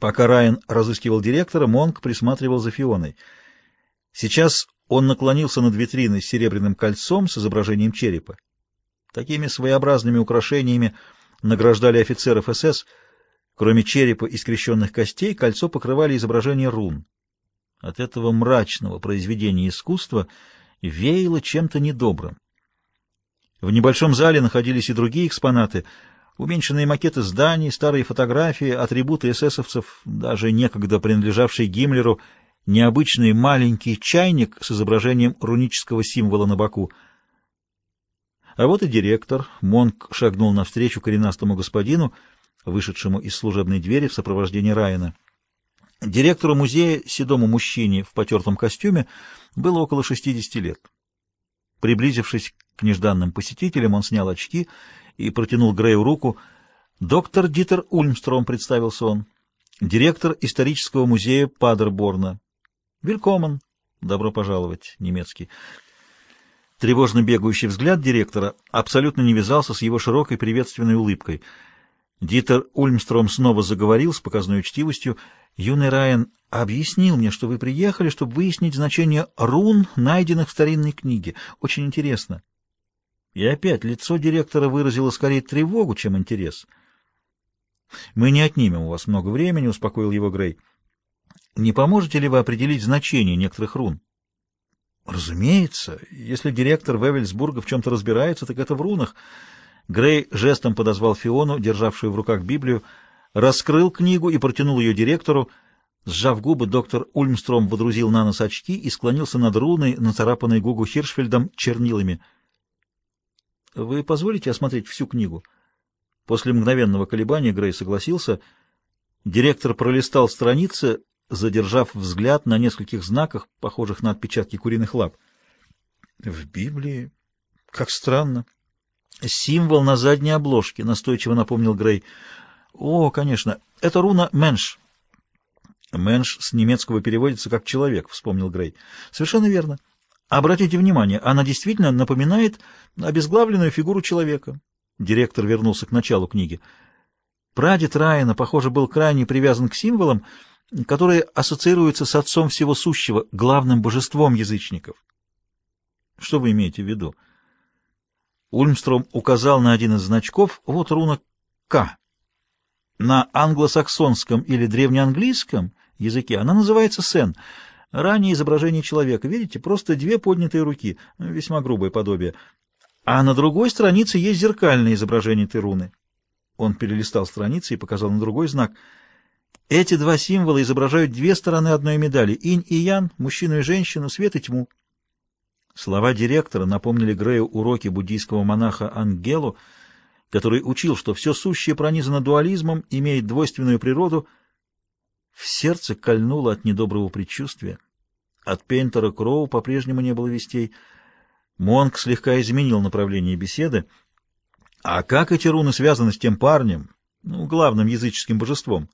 Пока Райан разыскивал директора, Монк присматривал за Фионой. Сейчас он наклонился над витриной с серебряным кольцом с изображением черепа. Такими своеобразными украшениями награждали офицеров СС. Кроме черепа и скрещенных костей, кольцо покрывали изображения рун. От этого мрачного произведения искусства веяло чем-то недобрым. В небольшом зале находились и другие экспонаты — Уменьшенные макеты зданий, старые фотографии, атрибуты эсэсовцев, даже некогда принадлежавший Гиммлеру, необычный маленький чайник с изображением рунического символа на боку. А вот и директор. Монк шагнул навстречу коренастому господину, вышедшему из служебной двери в сопровождении Райана. Директору музея, седому мужчине в потертом костюме, было около 60 лет. Приблизившись к нежданным посетителям, он снял очки и протянул Грею руку. «Доктор Дитер Ульмстром», — представился он, — «директор исторического музея Падерборна». «Вилькомен», «Добро пожаловать», — немецкий. Тревожно бегающий взгляд директора абсолютно не вязался с его широкой приветственной улыбкой. Дитер Ульмстром снова заговорил с показной учтивостью. «Юный Райан объяснил мне, что вы приехали, чтобы выяснить значение рун, найденных в старинной книге. Очень интересно». И опять лицо директора выразило скорее тревогу, чем интерес. «Мы не отнимем у вас много времени», — успокоил его Грей. «Не поможете ли вы определить значение некоторых рун?» «Разумеется. Если директор Вевельсбурга в чем-то разбирается, так это в рунах». Грей жестом подозвал Фиону, державшую в руках Библию, раскрыл книгу и протянул ее директору. Сжав губы, доктор Ульмстром водрузил на нос очки и склонился над руной, нацарапанной Гугу Хиршфельдом чернилами — вы позволите осмотреть всю книгу? После мгновенного колебания Грей согласился. Директор пролистал страницы, задержав взгляд на нескольких знаках, похожих на отпечатки куриных лап. В Библии? Как странно. Символ на задней обложке, настойчиво напомнил Грей. О, конечно, это руна Менш. Менш с немецкого переводится как «человек», вспомнил Грей. Совершенно верно. Обратите внимание, она действительно напоминает обезглавленную фигуру человека. Директор вернулся к началу книги. Прадед Райана, похоже, был крайне привязан к символам, которые ассоциируются с Отцом Всего Сущего, главным божеством язычников. Что вы имеете в виду? Ульмстром указал на один из значков, вот руна «К». На англосаксонском или древнеанглийском языке она называется «Сен». Ранее изображение человека, видите, просто две поднятые руки, весьма грубое подобие. А на другой странице есть зеркальное изображение этой руны. Он перелистал страницы и показал на другой знак. Эти два символа изображают две стороны одной медали — инь и ян, мужчину и женщину, свет и тьму. Слова директора напомнили Грею уроки буддийского монаха Ангелу, который учил, что все сущее пронизано дуализмом, имеет двойственную природу — в сердце кольнуло от недоброго предчувствия. От Пейнтера Кроу по-прежнему не было вестей. Монк слегка изменил направление беседы. А как эти руны связаны с тем парнем, ну, главным языческим божеством?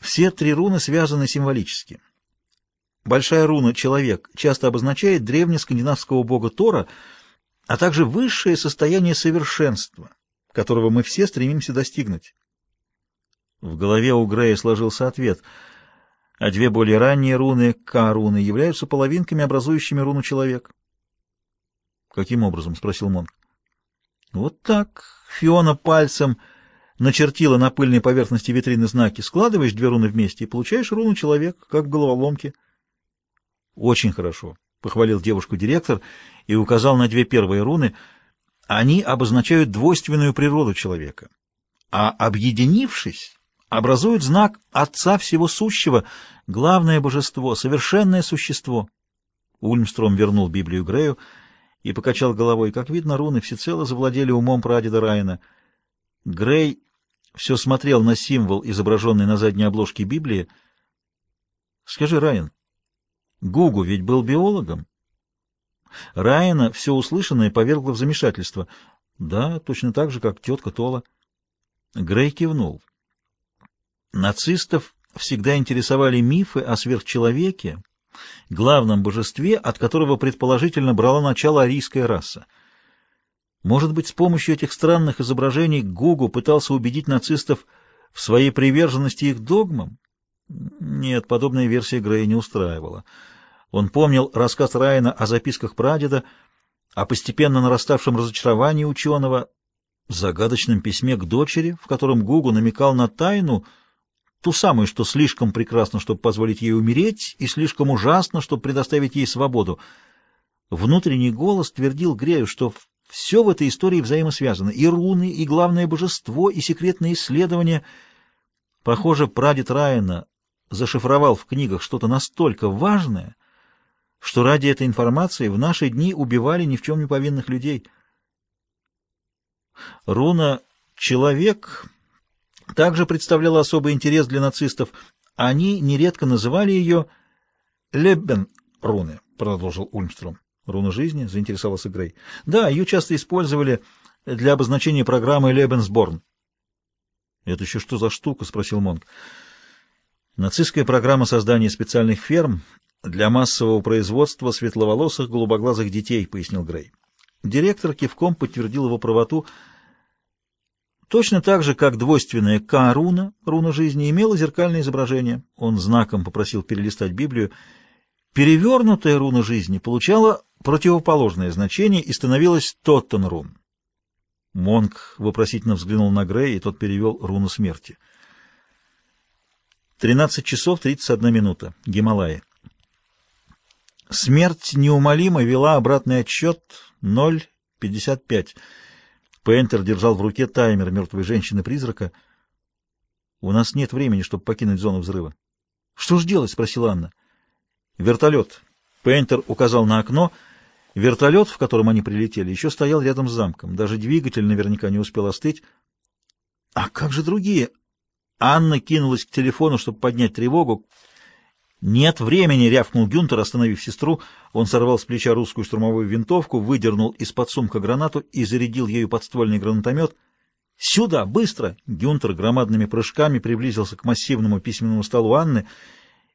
Все три руны связаны символически. Большая руна «Человек» часто обозначает древнескандинавского бога Тора, а также высшее состояние совершенства, которого мы все стремимся достигнуть. В голове у Грея сложился ответ, а две более ранние руны, К-руны, являются половинками, образующими руну человек. «Каким образом?» — спросил Монк. «Вот так». Фиона пальцем начертила на пыльной поверхности витрины знаки. Складываешь две руны вместе и получаешь руну человек, как в головоломке. «Очень хорошо», — похвалил девушку директор и указал на две первые руны. «Они обозначают двойственную природу человека, а объединившись...» образуют знак Отца Всего Сущего, главное божество, совершенное существо. Ульмстром вернул Библию Грею и покачал головой. Как видно, руны всецело завладели умом прадеда Райана. Грей все смотрел на символ, изображенный на задней обложке Библии. «Скажи, Райан, Гугу ведь был биологом?» Райана все услышанное повергло в замешательство. «Да, точно так же, как тетка Тола». Грей кивнул. Нацистов всегда интересовали мифы о сверхчеловеке, главном божестве, от которого предположительно брала начало арийская раса. Может быть, с помощью этих странных изображений Гугу пытался убедить нацистов в своей приверженности их догмам? Нет, подобная версия Грея не устраивала. Он помнил рассказ Райана о записках прадеда, о постепенно нараставшем разочаровании ученого, загадочном письме к дочери, в котором Гугу намекал на тайну, ту самую, что слишком прекрасно, чтобы позволить ей умереть, и слишком ужасно, чтобы предоставить ей свободу. Внутренний голос твердил Грею, что все в этой истории взаимосвязано, и руны, и главное божество, и секретные исследования. Похоже, прадед Райана зашифровал в книгах что-то настолько важное, что ради этой информации в наши дни убивали ни в чем не повинных людей. Руна «человек» также представляла особый интерес для нацистов. Они нередко называли ее «леббен-руны», продолжил Ульмстром. «Руна жизни?» — заинтересовался Грей. «Да, ее часто использовали для обозначения программы «Лебенсборн». «Это еще что за штука?» — спросил Монг. «Нацистская программа создания специальных ферм для массового производства светловолосых голубоглазых детей», — пояснил Грей. Директор кивком подтвердил его правоту. Точно так же, как двойственная К-руна, руна жизни, имела зеркальное изображение. Он знаком попросил перелистать Библию. Перевернутая руна жизни получала противоположное значение и становилась Тоттен-рун. Монг вопросительно взглянул на Грея, и тот перевел руну смерти. 13 часов 31 минута. Гималаи. Смерть неумолимо вела обратный отсчет 0.55. Пейнтер держал в руке таймер мертвой женщины-призрака. «У нас нет времени, чтобы покинуть зону взрыва». «Что ж делать?» — спросила Анна. «Вертолет». Пейнтер указал на окно. Вертолет, в котором они прилетели, еще стоял рядом с замком. Даже двигатель наверняка не успел остыть. «А как же другие?» Анна кинулась к телефону, чтобы поднять тревогу. «Нет времени!» — рявкнул Гюнтер, остановив сестру. Он сорвал с плеча русскую штурмовую винтовку, выдернул из-под сумка гранату и зарядил ею подствольный гранатомет. «Сюда! Быстро!» Гюнтер громадными прыжками приблизился к массивному письменному столу Анны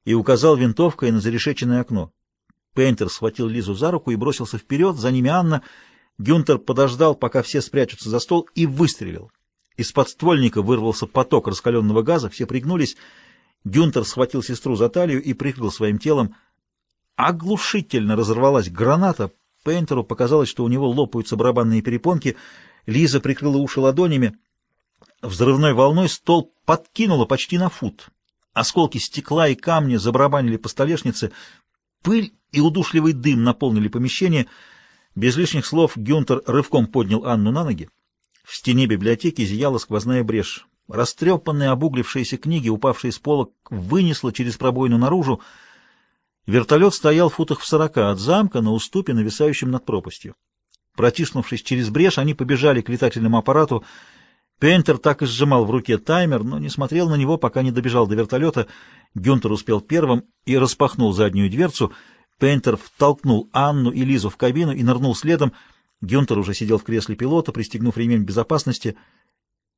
и указал винтовкой на зарешеченное окно. Пейнтер схватил Лизу за руку и бросился вперед, за ними Анна. Гюнтер подождал, пока все спрячутся за стол, и выстрелил. Из подствольника вырвался поток раскаленного газа, все пригнулись — Гюнтер схватил сестру за талию и прикрыл своим телом. Оглушительно разорвалась граната. Пейнтеру показалось, что у него лопаются барабанные перепонки. Лиза прикрыла уши ладонями. Взрывной волной стол подкинуло почти на фут. Осколки стекла и камня забарабанили по столешнице. Пыль и удушливый дым наполнили помещение. Без лишних слов Гюнтер рывком поднял Анну на ноги. В стене библиотеки зияла сквозная брешь. Растрепанные обуглившиеся книги, упавшие с полок, вынесло через пробоину наружу. Вертолет стоял в футах в сорока от замка на уступе, нависающем над пропастью. Протиснувшись через брешь, они побежали к летательному аппарату. Пентер так и сжимал в руке таймер, но не смотрел на него, пока не добежал до вертолета. Гюнтер успел первым и распахнул заднюю дверцу. Пентер втолкнул Анну и Лизу в кабину и нырнул следом. Гюнтер уже сидел в кресле пилота, пристегнув ремень безопасности.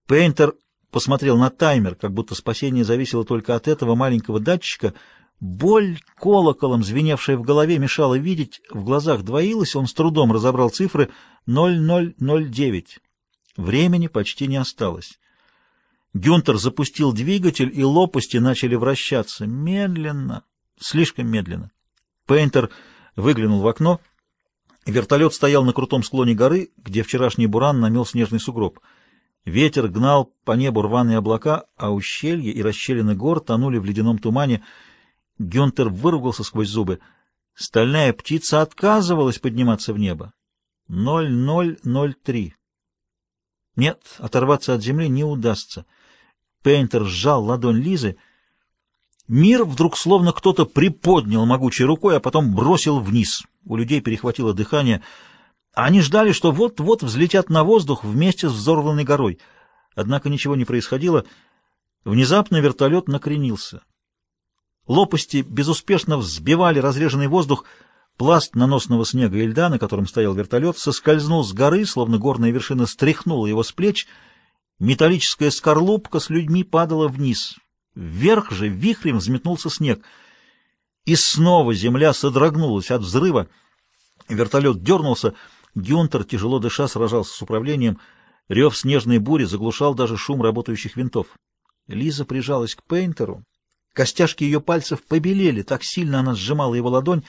Пейнтер посмотрел на таймер, как будто спасение зависело только от этого маленького датчика. Боль, колоколом звеневшая в голове, мешала видеть, в глазах двоилась, он с трудом разобрал цифры 0009. Времени почти не осталось. Гюнтер запустил двигатель, и лопасти начали вращаться. Медленно, слишком медленно. Пейнтер выглянул в окно. Вертолет стоял на крутом склоне горы, где вчерашний буран намел снежный сугроб — Ветер гнал по небу рваные облака, а ущелья и расщелины гор тонули в ледяном тумане. Гюнтер выругался сквозь зубы. Стальная птица отказывалась подниматься в небо. 0003. Нет, оторваться от земли не удастся. Пейнтер сжал ладонь Лизы. Мир вдруг словно кто-то приподнял могучей рукой, а потом бросил вниз. У людей перехватило дыхание — они ждали, что вот-вот взлетят на воздух вместе с взорванной горой. Однако ничего не происходило. Внезапно вертолет накренился. Лопасти безуспешно взбивали разреженный воздух. Пласт наносного снега и льда, на котором стоял вертолет, соскользнул с горы, словно горная вершина стряхнула его с плеч. Металлическая скорлупка с людьми падала вниз. Вверх же вихрем взметнулся снег. И снова земля содрогнулась от взрыва. Вертолет дернулся — Гюнтер, тяжело дыша, сражался с управлением. Рев снежной бури заглушал даже шум работающих винтов. Лиза прижалась к Пейнтеру. Костяшки ее пальцев побелели, так сильно она сжимала его ладонь.